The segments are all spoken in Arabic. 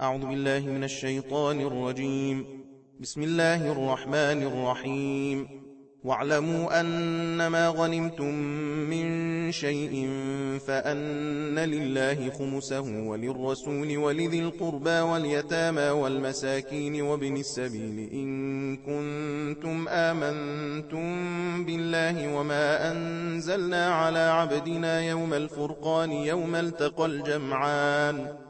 أعوذ بالله من الشيطان الرجيم. بسم الله الرحمن الرحيم. واعلموا أنما غنمتم من شيء فأن لله خمسه وللرسول ولذي القربى واليتامى والمساكين وابن السبيل إن كنتم آمنتم بالله وما أنزلنا على عبدنا يوم الفرقان يوم التقى الجمعان.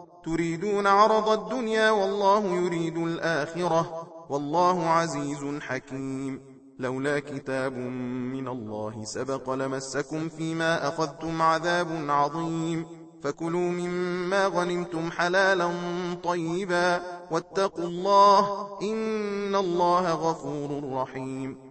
تريدون عرض الدنيا والله يريد الآخرة والله عزيز حكيم. لولا كتاب من الله سبق لمسكم فيما أخذتم عذاب عظيم. فكلوا مما غنمتم حلالا طيبا. واتقوا الله إن الله غفور رحيم.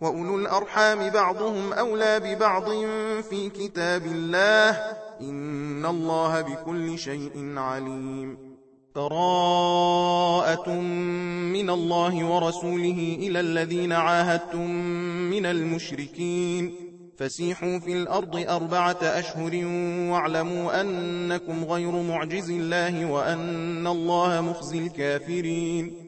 وأولو الأرحام بعضهم أولى ببعض في كتاب الله إن الله بكل شيء عليم. براءة من الله ورسوله إلى الذين عاهدتم من المشركين فسيحوا في الأرض أربعة أشهر واعلموا أنكم غير معجز الله وأن الله مخزي الكافرين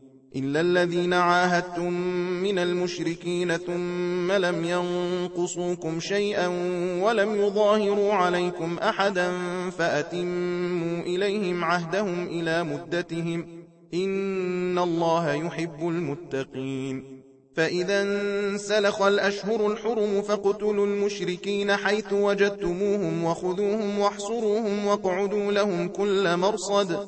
إلا الذين عاهدتم من المشركين ثم لم ينقصوكم شيئا ولم يظاهروا عليكم أحدا فأتموا إليهم عهدهم إلى مدتهم إن الله يحب المتقين فإذا انسلخ الأشهر الحرم فاقتلوا المشركين حيث وجدتموهم وخذوهم واحصروهم واقعدوا لهم كل مرصد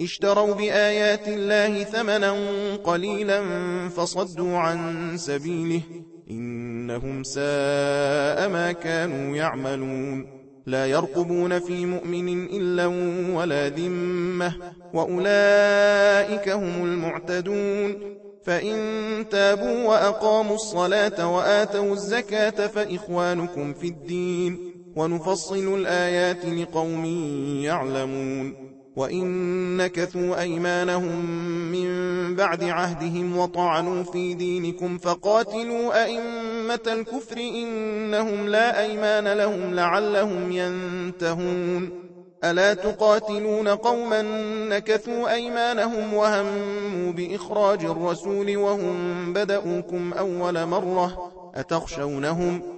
اشتروا بآيات الله ثمنا قليلا فصدوا عن سبيله إنهم ساء ما كانوا يعملون لا يرقبون في مؤمن إلا ولا ذمة وأولئك هم المعتدون فإن تابوا وأقاموا الصلاة وآتوا الزكاة فإخوانكم في الدين ونفصل الآيات لقوم يعلمون وإن نكثوا أيمانهم من بعد عهدهم وطعنوا في دينكم فقاتلوا أئمة الكفر إنهم لا أيمان لهم لعلهم ينتهون ألا تقاتلون قوما نكثوا أيمانهم وهموا بإخراج الرسول وهم بدأوكم أول مرة أتخشونهم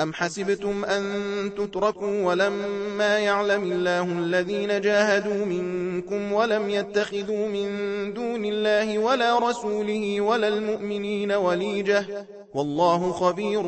أم حسبتم أن تتركوا ولما يعلم الله الذين جاهدوا منكم ولم يتخذوا من دون الله ولا رسوله ولا المؤمنين وليجة والله خبير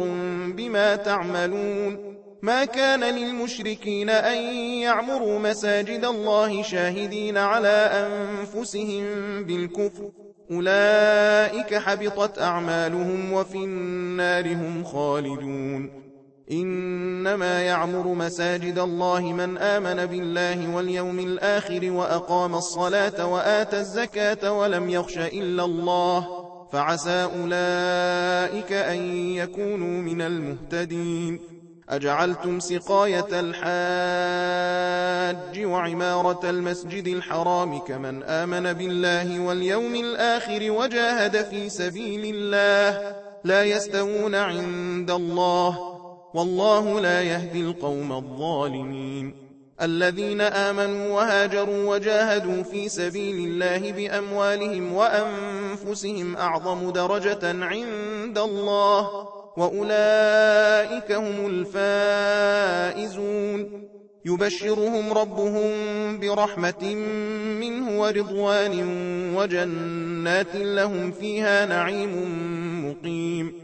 بما تعملون ما كان للمشركين أن يعمروا مساجد الله شاهدين على أنفسهم بالكفر أولئك حبطت أعمالهم وفي النار هم خالدون إنما يعمر مساجد الله من آمن بالله واليوم الآخر وأقام الصلاة وآتى الزكاة ولم يخش إلا الله فعسى أولئك أن يكونوا من المهتدين أجعلتم سقاية الحاج وعمارة المسجد الحرام كمن آمن بالله واليوم الآخر وجاهد في سبيل الله لا يستوون عند الله والله لا يهدي القوم الظالمين. الذين آمنوا وهاجروا وجاهدوا في سبيل الله بأموالهم وأنفسهم أعظم درجة عند الله وأولئك هم الفائزون. يبشرهم ربهم برحمة منه ورضوان وجنات لهم فيها نعيم مقيم.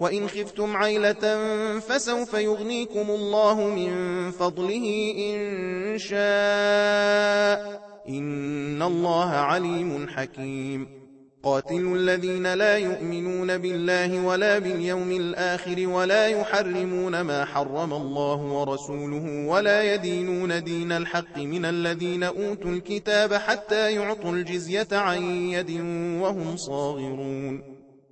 وإن خفتم عيلة فسوف يغنيكم الله من فضله إن شاء. إن الله عليم حكيم. قاتلوا الذين لا يؤمنون بالله ولا باليوم الآخر ولا يحرمون ما حرم الله ورسوله ولا يدينون دين الحق من الذين أوتوا الكتاب حتى يعطوا الجزية عن يد وهم صاغرون.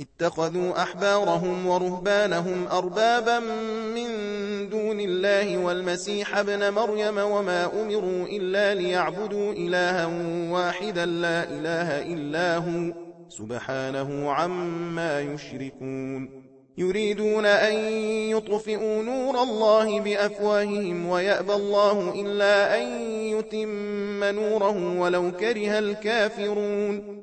اتخذوا أحبارهم ورهبانهم أربابا من دون الله والمسيح ابن مريم وما أمروا إلا ليعبدوا إلها واحدا لا إله إلا هو سبحانه عما يشركون يريدون أن يطفئوا نور الله بأفواههم ويأبى الله إلا أن يتم نوره ولو كره الكافرون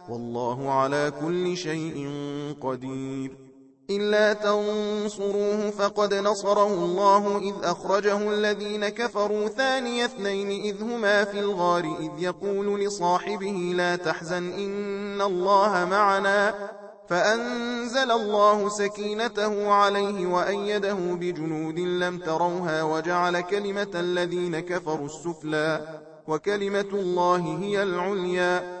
والله على كل شيء قدير. إلا تنصروه فقد نصره الله إذ أخرجه الذين كفروا ثاني اثنين إذ هما في الغار إذ يقول لصاحبه لا تحزن إن الله معنا. فأنزل الله سكينته عليه وأيده بجنود لم تروها وجعل كلمة الذين كفروا السفلى. وكلمة الله هي العليا.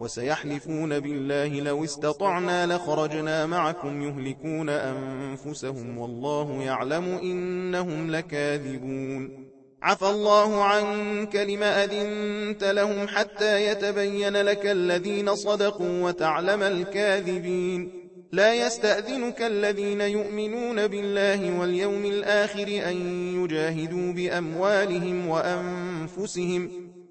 وسيحلفون بالله لو استطعنا لخرجنا معكم يهلكون أنفسهم والله يعلم إنهم لكاذبون. عفى الله عنك لما أذنت لهم حتى يتبين لك الذين صدقوا وتعلم الكاذبين. لا يستأذنك الذين يؤمنون بالله واليوم الآخر أن يجاهدوا بأموالهم وأنفسهم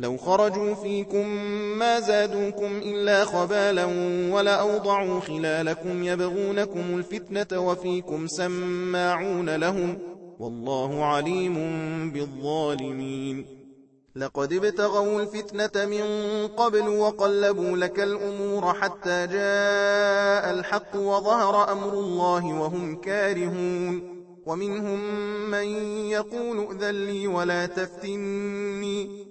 لو خرجوا فيكم ما زادوكم إلا خبالا ولأوضعوا خلالكم يبغونكم الفتنة وفيكم سماعون لهم والله عليم بالظالمين. لقد ابتغوا الفتنة من قبل وقلبوا لك الأمور حتى جاء الحق وظهر أمر الله وهم كارهون. ومنهم من يقول ائذن لي ولا تفتني.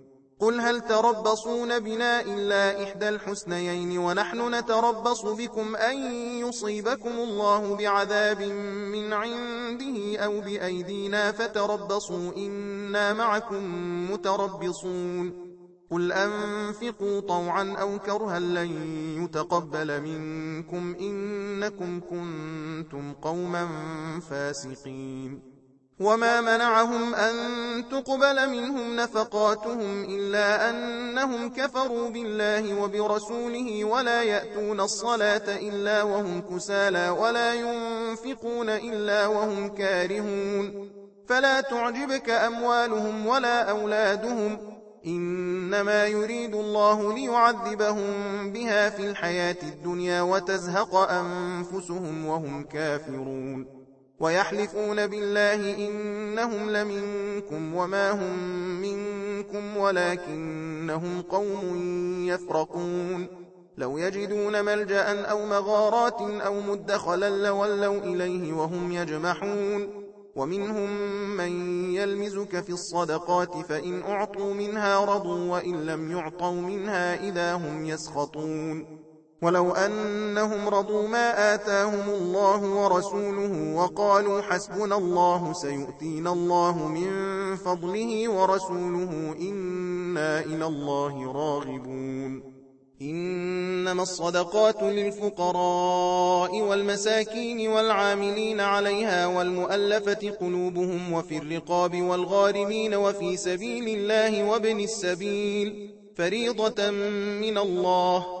قل هل تربصون بنا إلا إحدى الحسنيين ونحن نتربص بكم أن يصيبكم الله بعذاب من عنده أو بأيدينا فتربصوا إنا معكم متربصون قل أنفقوا طوعا أو كرها لن يتقبل منكم إنكم كنتم قوما فاسقين وما منعهم أن تقبل منهم نفقاتهم إلا أنهم كفروا بالله وبرسوله ولا يأتون الصلاة إلا وهم كسالى ولا ينفقون إلا وهم كارهون فلا تعجبك أموالهم ولا أولادهم إنما يريد الله ليعذبهم بها في الحياة الدنيا وتزهق أنفسهم وهم كافرون ويحلفون بالله إنهم لمنكم وما هم منكم ولكنهم قوم يفرقون. لو يجدون ملجأ أو مغارات أو مدخلا لولوا إليه وهم يجمحون. ومنهم من يلمزك في الصدقات فإن أعطوا منها رضوا وإن لم يعطوا منها إذا هم يسخطون. ولو أنهم رضوا ما آتاهم الله ورسوله وقالوا حسبنا الله سيؤتينا الله من فضله ورسوله إنا إلى الله راغبون. إنما الصدقات للفقراء والمساكين والعاملين عليها والمؤلفة قلوبهم وفي الرقاب والغارمين وفي سبيل الله وابن السبيل فريضة من الله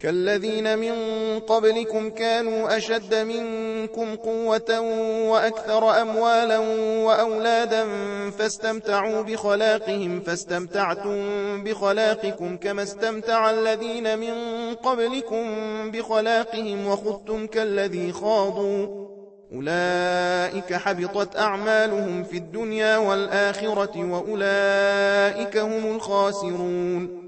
كالذين من قبلكم كانوا أشد منكم قوة وأكثر أموالا وأولادا فاستمتعوا بخلاقهم فاستمتعتم بخلاقكم كما استمتع الذين من قبلكم بخلاقهم وخذتم كالذي خاضوا. أولئك حبطت أعمالهم في الدنيا والآخرة وأولئك هم الخاسرون.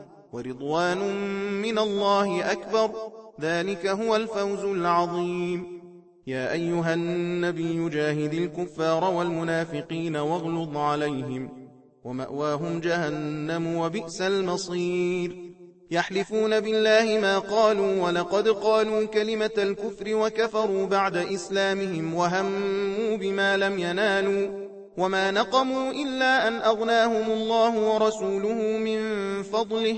ورضوان من الله أكبر. ذلك هو الفوز العظيم. يا أيها النبي جاهد الكفار والمنافقين واغلظ عليهم ومأواهم جهنم وبئس المصير. يحلفون بالله ما قالوا ولقد قالوا كلمة الكفر وكفروا بعد إسلامهم وهموا بما لم ينالوا وما نقموا إلا أن أغناهم الله ورسوله من فضله.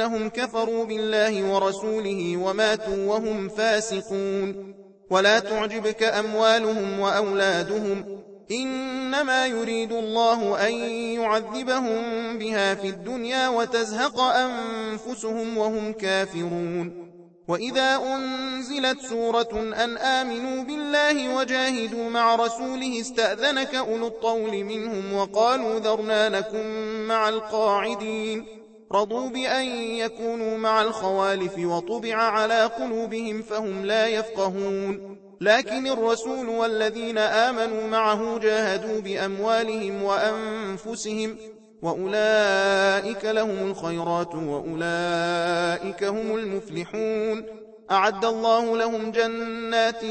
إنهم كفروا بالله ورسوله وماتوا وهم فاسقون. ولا تعجبك أموالهم وأولادهم. إنما يريد الله أن يعذبهم بها في الدنيا وتزهق أنفسهم وهم كافرون. وإذا أنزلت سورة أن آمنوا بالله وجاهدوا مع رسوله استأذنك أولو الطول منهم وقالوا ذرنا لكم مع القاعدين. رضوا بأن يكونوا مع الخوالف وطبع على قلوبهم فهم لا يفقهون. لكن الرسول والذين آمنوا معه جاهدوا بأموالهم وأنفسهم وأولئك لهم الخيرات وأولئك هم المفلحون. أعد الله لهم جنات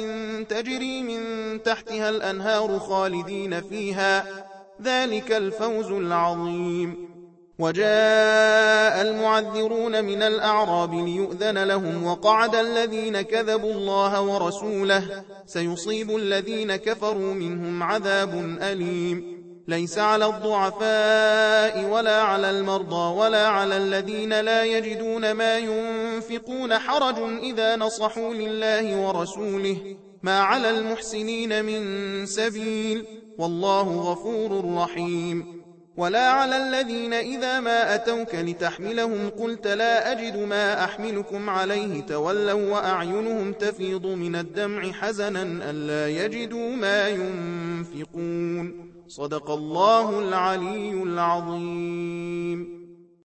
تجري من تحتها الأنهار خالدين فيها. ذلك الفوز العظيم. وجاء المعذرون من الأعراب ليؤذن لهم وقعد الذين كذبوا الله ورسوله. سيصيب الذين كفروا منهم عذاب أليم. ليس على الضعفاء ولا على المرضى ولا على الذين لا يجدون ما ينفقون حرج إذا نصحوا لله ورسوله. ما على المحسنين من سبيل. والله غفور رحيم. ولا على الذين إذا ما أتوك لتحملهم قلت لا أجد ما أحملكم عليه تولوا وأعينهم تفيض من الدمع حزنا ألا يجدوا ما ينفقون صدق الله العلي العظيم